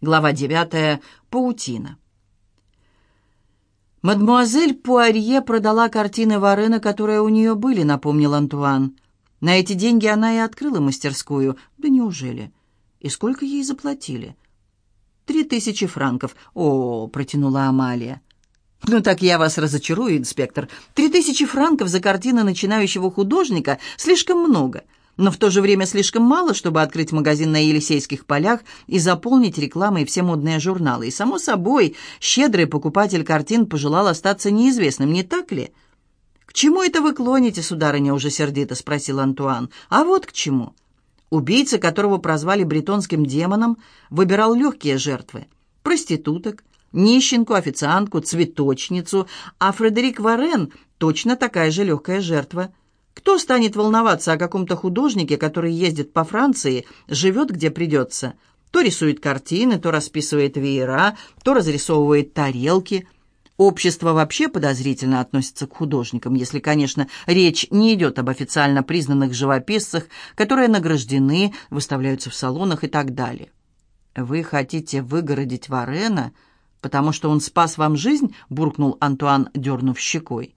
Глава 9. Паутина. «Мадемуазель Пуарье продала картины Варена, которые у нее были», — напомнил Антуан. «На эти деньги она и открыла мастерскую. Да неужели? И сколько ей заплатили?» «Три тысячи франков». «О», — протянула Амалия. «Ну так я вас разочарую, инспектор. Три тысячи франков за картины начинающего художника слишком много» но в то же время слишком мало, чтобы открыть магазин на Елисейских полях и заполнить рекламой все модные журналы. И, само собой, щедрый покупатель картин пожелал остаться неизвестным, не так ли? «К чему это вы клоните, сударыня?» уже сердито спросил Антуан. «А вот к чему». Убийца, которого прозвали бретонским демоном, выбирал легкие жертвы. Проституток, нищенку, официантку, цветочницу, а Фредерик Варен точно такая же легкая жертва – кто станет волноваться о каком-то художнике, который ездит по Франции, живет где придется? То рисует картины, то расписывает веера, то разрисовывает тарелки. Общество вообще подозрительно относится к художникам, если, конечно, речь не идет об официально признанных живописцах, которые награждены, выставляются в салонах и так далее. «Вы хотите выгородить Варена, потому что он спас вам жизнь?» – буркнул Антуан, дернув щекой.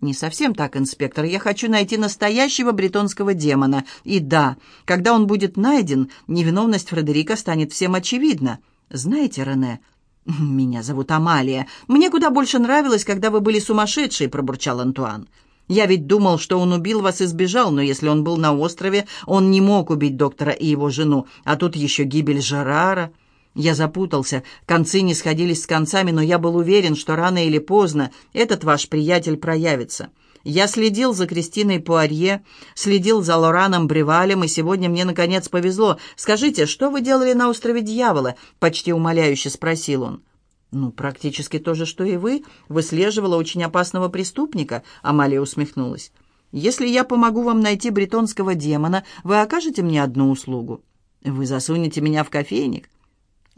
«Не совсем так, инспектор. Я хочу найти настоящего бретонского демона. И да, когда он будет найден, невиновность Фредерика станет всем очевидна. Знаете, Рене, меня зовут Амалия. Мне куда больше нравилось, когда вы были сумасшедшие», — пробурчал Антуан. «Я ведь думал, что он убил вас и сбежал, но если он был на острове, он не мог убить доктора и его жену, а тут еще гибель Жерара». Я запутался, концы не сходились с концами, но я был уверен, что рано или поздно этот ваш приятель проявится. Я следил за Кристиной Пуарье, следил за Лораном Бревалем, и сегодня мне, наконец, повезло. Скажите, что вы делали на острове Дьявола?» — почти умоляюще спросил он. «Ну, практически то же, что и вы. Выслеживала очень опасного преступника», — Амалия усмехнулась. «Если я помогу вам найти бретонского демона, вы окажете мне одну услугу. Вы засунете меня в кофейник».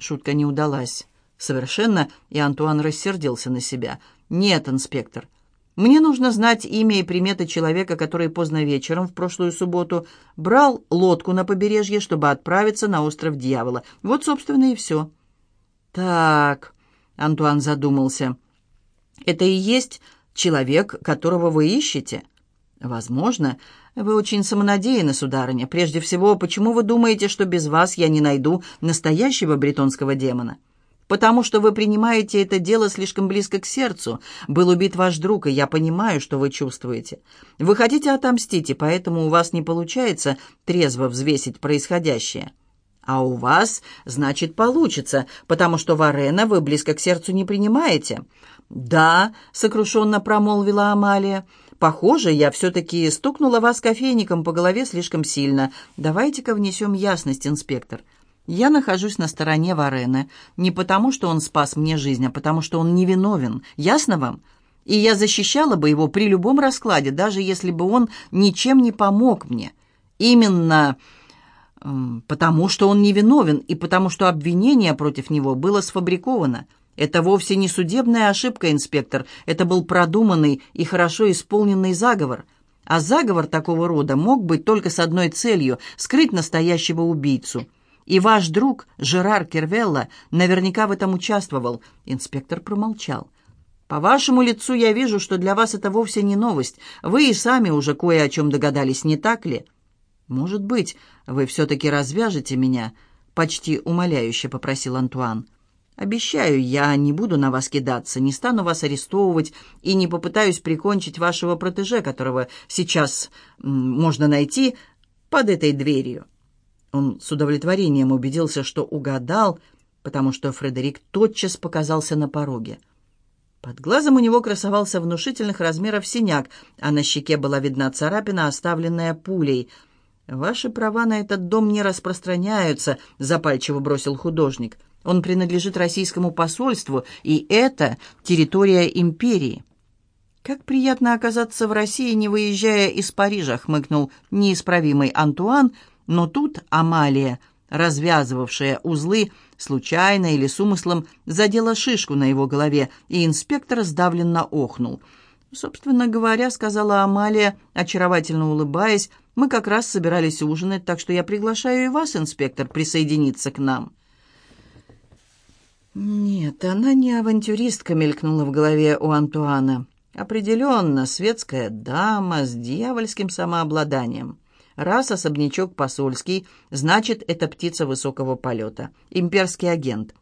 Шутка не удалась. Совершенно, и Антуан рассердился на себя. «Нет, инспектор, мне нужно знать имя и приметы человека, который поздно вечером в прошлую субботу брал лодку на побережье, чтобы отправиться на остров Дьявола. Вот, собственно, и все». «Так», — Антуан задумался, — «это и есть человек, которого вы ищете?» «Возможно. Вы очень самонадеянны, сударыня. Прежде всего, почему вы думаете, что без вас я не найду настоящего бретонского демона?» «Потому что вы принимаете это дело слишком близко к сердцу. Был убит ваш друг, и я понимаю, что вы чувствуете. Вы хотите отомстить, и поэтому у вас не получается трезво взвесить происходящее». «А у вас, значит, получится, потому что Варена вы близко к сердцу не принимаете». «Да», — сокрушенно промолвила Амалия, — Похоже, я все-таки стукнула вас кофейником по голове слишком сильно. Давайте-ка внесем ясность, инспектор. Я нахожусь на стороне Варена не потому, что он спас мне жизнь, а потому, что он невиновен. Ясно вам? И я защищала бы его при любом раскладе, даже если бы он ничем не помог мне. Именно потому, что он невиновен, и потому, что обвинение против него было сфабриковано. Это вовсе не судебная ошибка, инспектор. Это был продуманный и хорошо исполненный заговор. А заговор такого рода мог быть только с одной целью – скрыть настоящего убийцу. И ваш друг, Жерар Кервелла, наверняка в этом участвовал. Инспектор промолчал. По вашему лицу я вижу, что для вас это вовсе не новость. Вы и сами уже кое о чем догадались, не так ли? Может быть, вы все-таки развяжете меня? Почти умоляюще попросил Антуан. Обещаю, я не буду на вас кидаться, не стану вас арестовывать и не попытаюсь прикончить вашего протеже, которого сейчас можно найти под этой дверью». Он с удовлетворением убедился, что угадал, потому что Фредерик тотчас показался на пороге. Под глазом у него красовался внушительных размеров синяк, а на щеке была видна царапина, оставленная пулей. «Ваши права на этот дом не распространяются», — запальчиво бросил художник. — он принадлежит российскому посольству, и это территория империи. «Как приятно оказаться в России, не выезжая из Парижа», — хмыкнул неисправимый Антуан, но тут Амалия, развязывавшая узлы, случайно или с умыслом, задела шишку на его голове, и инспектор сдавленно охнул. «Собственно говоря», — сказала Амалия, очаровательно улыбаясь, «мы как раз собирались ужинать, так что я приглашаю и вас, инспектор, присоединиться к нам». «Нет, она не авантюристка», — мелькнула в голове у Антуана. «Определенно, светская дама с дьявольским самообладанием. Раз особнячок посольский, значит, это птица высокого полета, имперский агент».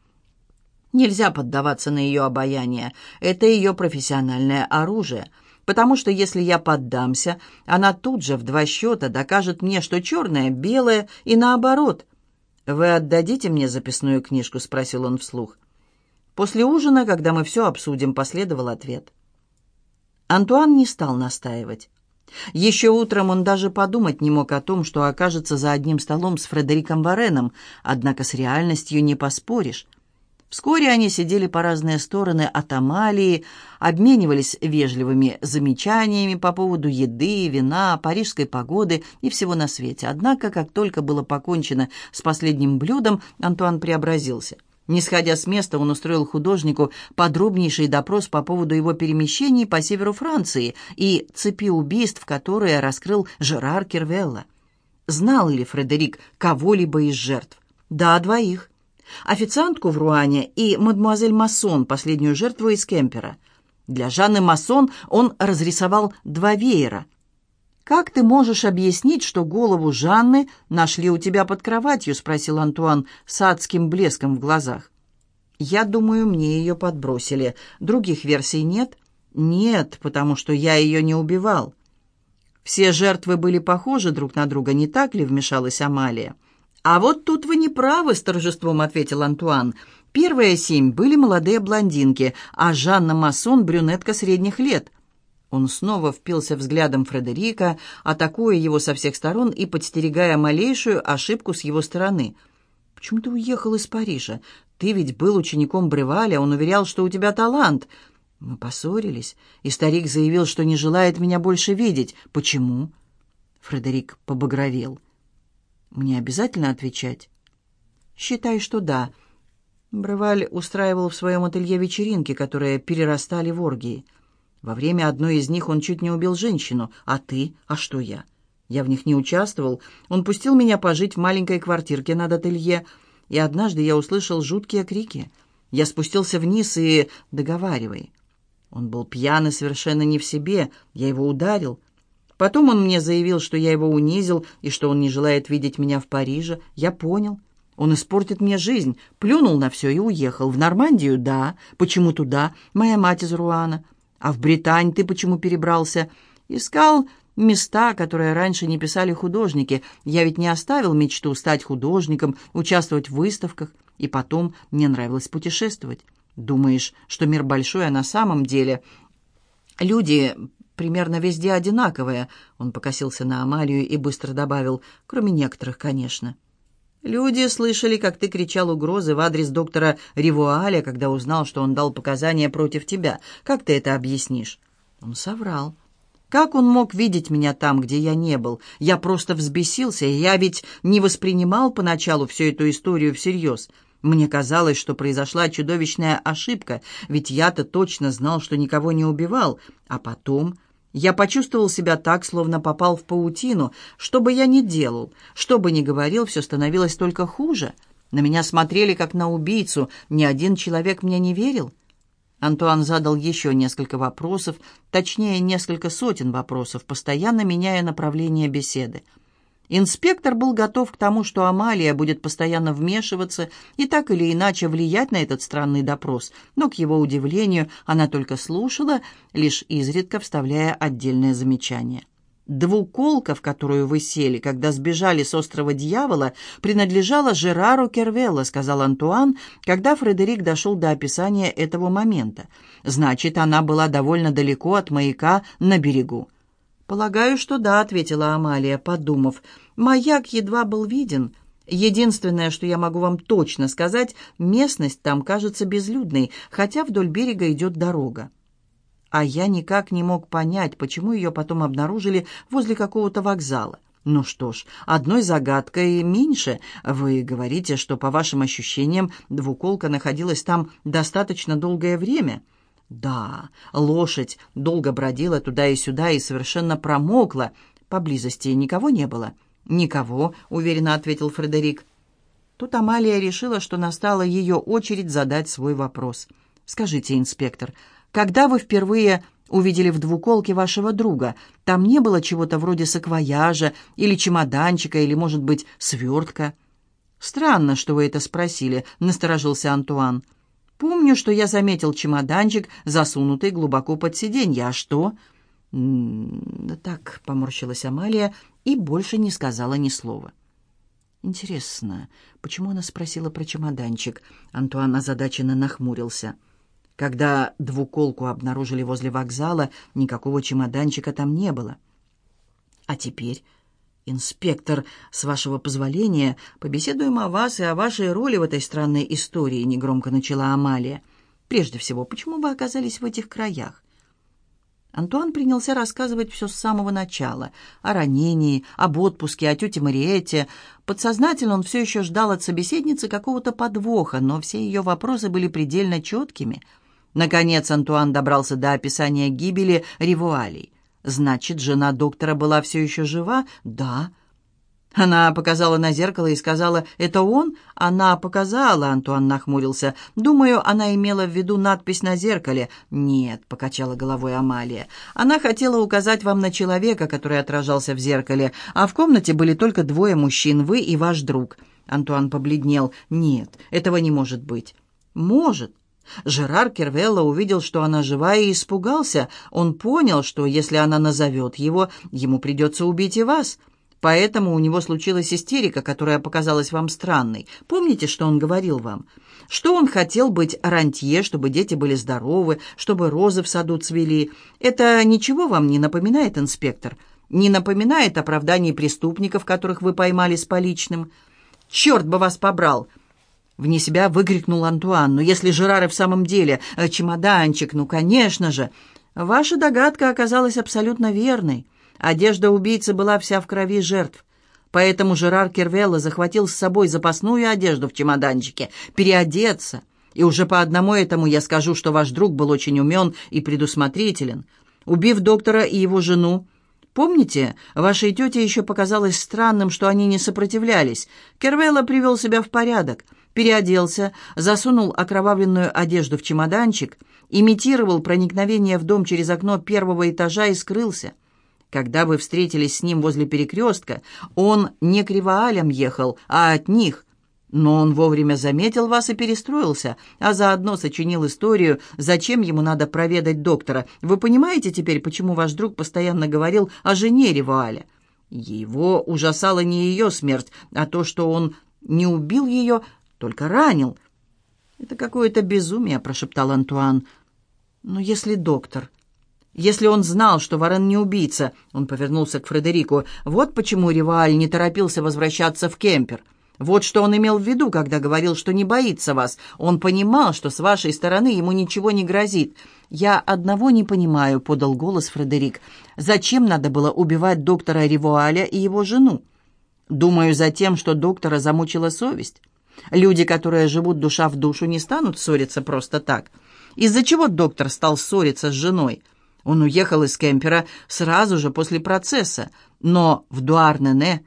Нельзя поддаваться на ее обаяние. Это ее профессиональное оружие. Потому что если я поддамся, она тут же в два счета докажет мне, что черное — белое, и наоборот. «Вы отдадите мне записную книжку?» — спросил он вслух. После ужина, когда мы все обсудим, последовал ответ. Антуан не стал настаивать. Еще утром он даже подумать не мог о том, что окажется за одним столом с Фредериком Вареном, однако с реальностью не поспоришь. Вскоре они сидели по разные стороны от Амалии, обменивались вежливыми замечаниями по поводу еды, вина, парижской погоды и всего на свете. Однако, как только было покончено с последним блюдом, Антуан преобразился. Не сходя с места, он устроил художнику подробнейший допрос по поводу его перемещений по северу Франции и цепи убийств, которые раскрыл Жерар Кервелла. Знал ли Фредерик кого-либо из жертв? Да, двоих официантку в Руане и мадемуазель Массон, последнюю жертву из Кемпера. Для Жанны Массон он разрисовал два веера. «Как ты можешь объяснить, что голову Жанны нашли у тебя под кроватью?» — спросил Антуан с адским блеском в глазах. «Я думаю, мне ее подбросили. Других версий нет?» «Нет, потому что я ее не убивал». «Все жертвы были похожи друг на друга, не так ли?» — вмешалась Амалия. «А вот тут вы не правы», — с торжеством ответил Антуан. «Первые семь были молодые блондинки, а Жанна Масон — брюнетка средних лет». Он снова впился взглядом Фредерика, атакуя его со всех сторон и подстерегая малейшую ошибку с его стороны. «Почему ты уехал из Парижа? Ты ведь был учеником Бреваля, он уверял, что у тебя талант». Мы поссорились, и старик заявил, что не желает меня больше видеть. «Почему?» Фредерик побагровел. Мне обязательно отвечать? Считай, что да. Браваль устраивал в своем ателье вечеринки, которые перерастали в оргии. Во время одной из них он чуть не убил женщину. А ты? А что я? Я в них не участвовал. Он пустил меня пожить в маленькой квартирке над ателье, и однажды я услышал жуткие крики. Я спустился вниз и... Договаривай. Он был пьян и совершенно не в себе. Я его ударил. Потом он мне заявил, что я его унизил и что он не желает видеть меня в Париже. Я понял. Он испортит мне жизнь. Плюнул на все и уехал. В Нормандию? Да. Почему туда? Моя мать из Руана. А в Британь ты почему перебрался? Искал места, которые раньше не писали художники. Я ведь не оставил мечту стать художником, участвовать в выставках. И потом мне нравилось путешествовать. Думаешь, что мир большой, а на самом деле люди примерно везде одинаковая», — он покосился на Амалию и быстро добавил, «кроме некоторых, конечно». «Люди слышали, как ты кричал угрозы в адрес доктора Ривуаля, когда узнал, что он дал показания против тебя. Как ты это объяснишь?» Он соврал. «Как он мог видеть меня там, где я не был? Я просто взбесился, и я ведь не воспринимал поначалу всю эту историю всерьез». Мне казалось, что произошла чудовищная ошибка, ведь я-то точно знал, что никого не убивал. А потом я почувствовал себя так, словно попал в паутину. Что бы я ни делал, что бы ни говорил, все становилось только хуже. На меня смотрели, как на убийцу. Ни один человек мне не верил. Антуан задал еще несколько вопросов, точнее, несколько сотен вопросов, постоянно меняя направление беседы. Инспектор был готов к тому, что Амалия будет постоянно вмешиваться и так или иначе влиять на этот странный допрос, но, к его удивлению, она только слушала, лишь изредка вставляя отдельные замечания. Двуколка, в которую вы сели, когда сбежали с острова Дьявола, принадлежала Жерару Кервелла, сказал Антуан, когда Фредерик дошел до описания этого момента. Значит, она была довольно далеко от маяка на берегу. «Полагаю, что да», — ответила Амалия, подумав. «Маяк едва был виден. Единственное, что я могу вам точно сказать, местность там кажется безлюдной, хотя вдоль берега идет дорога». А я никак не мог понять, почему ее потом обнаружили возле какого-то вокзала. Ну что ж, одной загадкой меньше. Вы говорите, что, по вашим ощущениям, двуколка находилась там достаточно долгое время. Да, лошадь долго бродила туда и сюда и совершенно промокла. Поблизости никого не было. «Никого», — уверенно ответил Фредерик. Тут Амалия решила, что настала ее очередь задать свой вопрос. «Скажите, инспектор, когда вы впервые увидели в двуколке вашего друга? Там не было чего-то вроде саквояжа или чемоданчика, или, может быть, свертка?» «Странно, что вы это спросили», — насторожился Антуан. «Помню, что я заметил чемоданчик, засунутый глубоко под сиденье. А что?» «М «Так», — поморщилась Амалия и больше не сказала ни слова. «Интересно, почему она спросила про чемоданчик?» Антуан озадаченно нахмурился. Когда двуколку обнаружили возле вокзала, никакого чемоданчика там не было. А теперь, инспектор, с вашего позволения, побеседуем о вас и о вашей роли в этой странной истории, негромко начала Амалия. Прежде всего, почему вы оказались в этих краях? Антуан принялся рассказывать все с самого начала. О ранении, об отпуске, о тете Мариете. Подсознательно он все еще ждал от собеседницы какого-то подвоха, но все ее вопросы были предельно четкими. Наконец Антуан добрался до описания гибели Ривуалей. «Значит, жена доктора была все еще жива?» «Да». Она показала на зеркало и сказала, «Это он?» Она показала, Антуан нахмурился. «Думаю, она имела в виду надпись на зеркале». «Нет», — покачала головой Амалия. «Она хотела указать вам на человека, который отражался в зеркале, а в комнате были только двое мужчин, вы и ваш друг». Антуан побледнел. «Нет, этого не может быть». «Может». Жерар Кервелла увидел, что она жива, и испугался. Он понял, что если она назовет его, ему придется убить и вас. Поэтому у него случилась истерика, которая показалась вам странной. Помните, что он говорил вам? Что он хотел быть рантье, чтобы дети были здоровы, чтобы розы в саду цвели. Это ничего вам не напоминает, инспектор? Не напоминает оправданий преступников, которых вы поймали с поличным? Черт бы вас побрал!» Вне себя выкрикнул Антуан. «Но если Жерары в самом деле э, чемоданчик, ну, конечно же!» «Ваша догадка оказалась абсолютно верной. Одежда убийцы была вся в крови жертв. Поэтому Жерар Кервелла захватил с собой запасную одежду в чемоданчике, переодеться. И уже по одному этому я скажу, что ваш друг был очень умен и предусмотрителен. Убив доктора и его жену, Помните, вашей тете еще показалось странным, что они не сопротивлялись. Кервелла привел себя в порядок, переоделся, засунул окровавленную одежду в чемоданчик, имитировал проникновение в дом через окно первого этажа и скрылся. Когда вы встретились с ним возле перекрестка, он не к Риваалям ехал, а от них. Но он вовремя заметил вас и перестроился, а заодно сочинил историю, зачем ему надо проведать доктора. Вы понимаете теперь, почему ваш друг постоянно говорил о жене Ривааля? Его ужасала не ее смерть, а то, что он не убил ее, только ранил. «Это какое-то безумие», — прошептал Антуан. «Но если доктор...» Если он знал, что Варен не убийца, он повернулся к Фредерику. Вот почему Риваль не торопился возвращаться в кемпер. Вот что он имел в виду, когда говорил, что не боится вас. Он понимал, что с вашей стороны ему ничего не грозит. «Я одного не понимаю», — подал голос Фредерик. «Зачем надо было убивать доктора Ривуаля и его жену?» «Думаю, за тем, что доктора замучила совесть. Люди, которые живут душа в душу, не станут ссориться просто так. Из-за чего доктор стал ссориться с женой?» Он уехал из кемпера сразу же после процесса, но в Дуарнене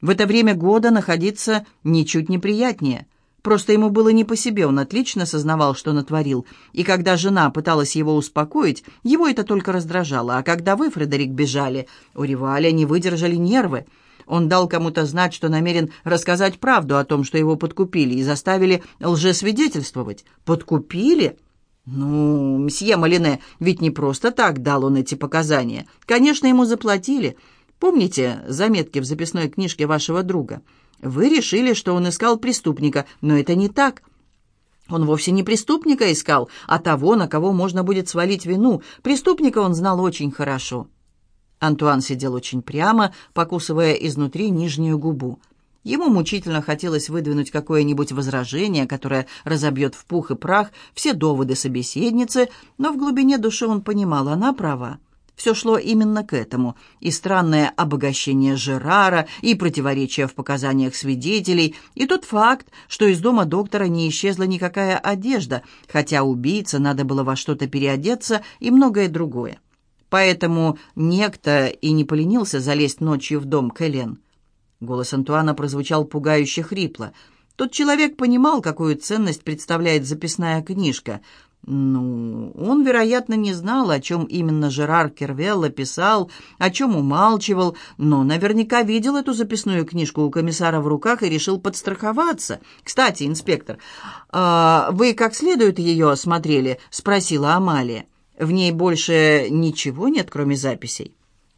в это время года находиться ничуть неприятнее. Просто ему было не по себе, он отлично сознавал, что натворил. И когда жена пыталась его успокоить, его это только раздражало. А когда вы, Фредерик, бежали, у Риваля не выдержали нервы. Он дал кому-то знать, что намерен рассказать правду о том, что его подкупили, и заставили лжесвидетельствовать. «Подкупили?» «Ну, мсье Малине, ведь не просто так дал он эти показания. Конечно, ему заплатили. Помните заметки в записной книжке вашего друга? Вы решили, что он искал преступника, но это не так». Он вовсе не преступника искал, а того, на кого можно будет свалить вину. Преступника он знал очень хорошо. Антуан сидел очень прямо, покусывая изнутри нижнюю губу. Ему мучительно хотелось выдвинуть какое-нибудь возражение, которое разобьет в пух и прах все доводы собеседницы, но в глубине души он понимал, она права. Все шло именно к этому. И странное обогащение Жерара, и противоречия в показаниях свидетелей, и тот факт, что из дома доктора не исчезла никакая одежда, хотя убийце надо было во что-то переодеться, и многое другое. Поэтому некто и не поленился залезть ночью в дом к Элен. Голос Антуана прозвучал пугающе хрипло. Тот человек понимал, какую ценность представляет записная книжка. Ну, он, вероятно, не знал, о чем именно Жерар Кервелла писал, о чем умалчивал, но наверняка видел эту записную книжку у комиссара в руках и решил подстраховаться. «Кстати, инспектор, а вы как следует ее осмотрели?» — спросила Амалия. «В ней больше ничего нет, кроме записей?»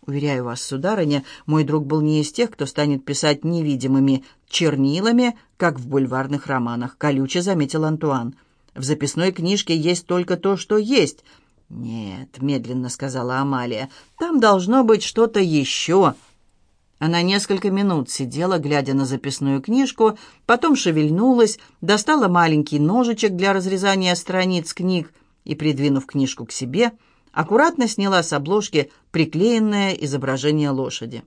«Уверяю вас, сударыня, мой друг был не из тех, кто станет писать невидимыми чернилами, как в бульварных романах», — колюче заметил Антуан. В записной книжке есть только то, что есть». «Нет», — медленно сказала Амалия, — «там должно быть что-то еще». Она несколько минут сидела, глядя на записную книжку, потом шевельнулась, достала маленький ножичек для разрезания страниц книг и, придвинув книжку к себе, аккуратно сняла с обложки приклеенное изображение лошади.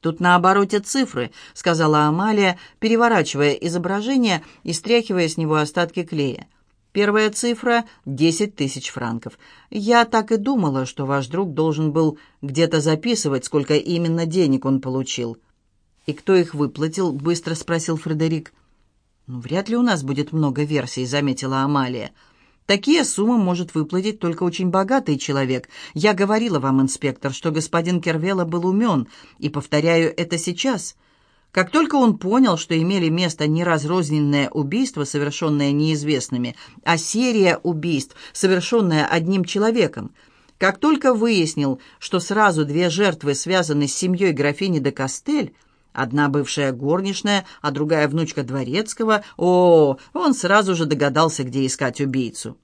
«Тут на обороте цифры», — сказала Амалия, переворачивая изображение и стряхивая с него остатки клея. «Первая цифра — десять тысяч франков. Я так и думала, что ваш друг должен был где-то записывать, сколько именно денег он получил». «И кто их выплатил?» — быстро спросил Фредерик. «Ну, вряд ли у нас будет много версий», — заметила Амалия. «Амалия». Такие суммы может выплатить только очень богатый человек. Я говорила вам, инспектор, что господин Кервела был умен, и повторяю это сейчас. Как только он понял, что имели место не разрозненное убийство, совершенное неизвестными, а серия убийств, совершенная одним человеком, как только выяснил, что сразу две жертвы связаны с семьей графини де Кастель, Одна бывшая горничная, а другая внучка дворецкого. О, он сразу же догадался, где искать убийцу.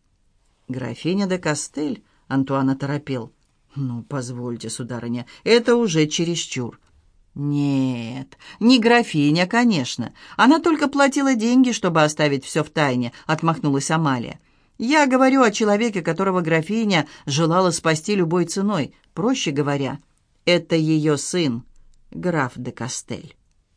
Графиня де Кастель, Антуан оторопел. Ну, позвольте, сударыня, это уже чересчур. «Нет, не графиня, конечно. Она только платила деньги, чтобы оставить все в тайне», — отмахнулась Амалия. «Я говорю о человеке, которого графиня желала спасти любой ценой. Проще говоря, это ее сын» граф де Кастель.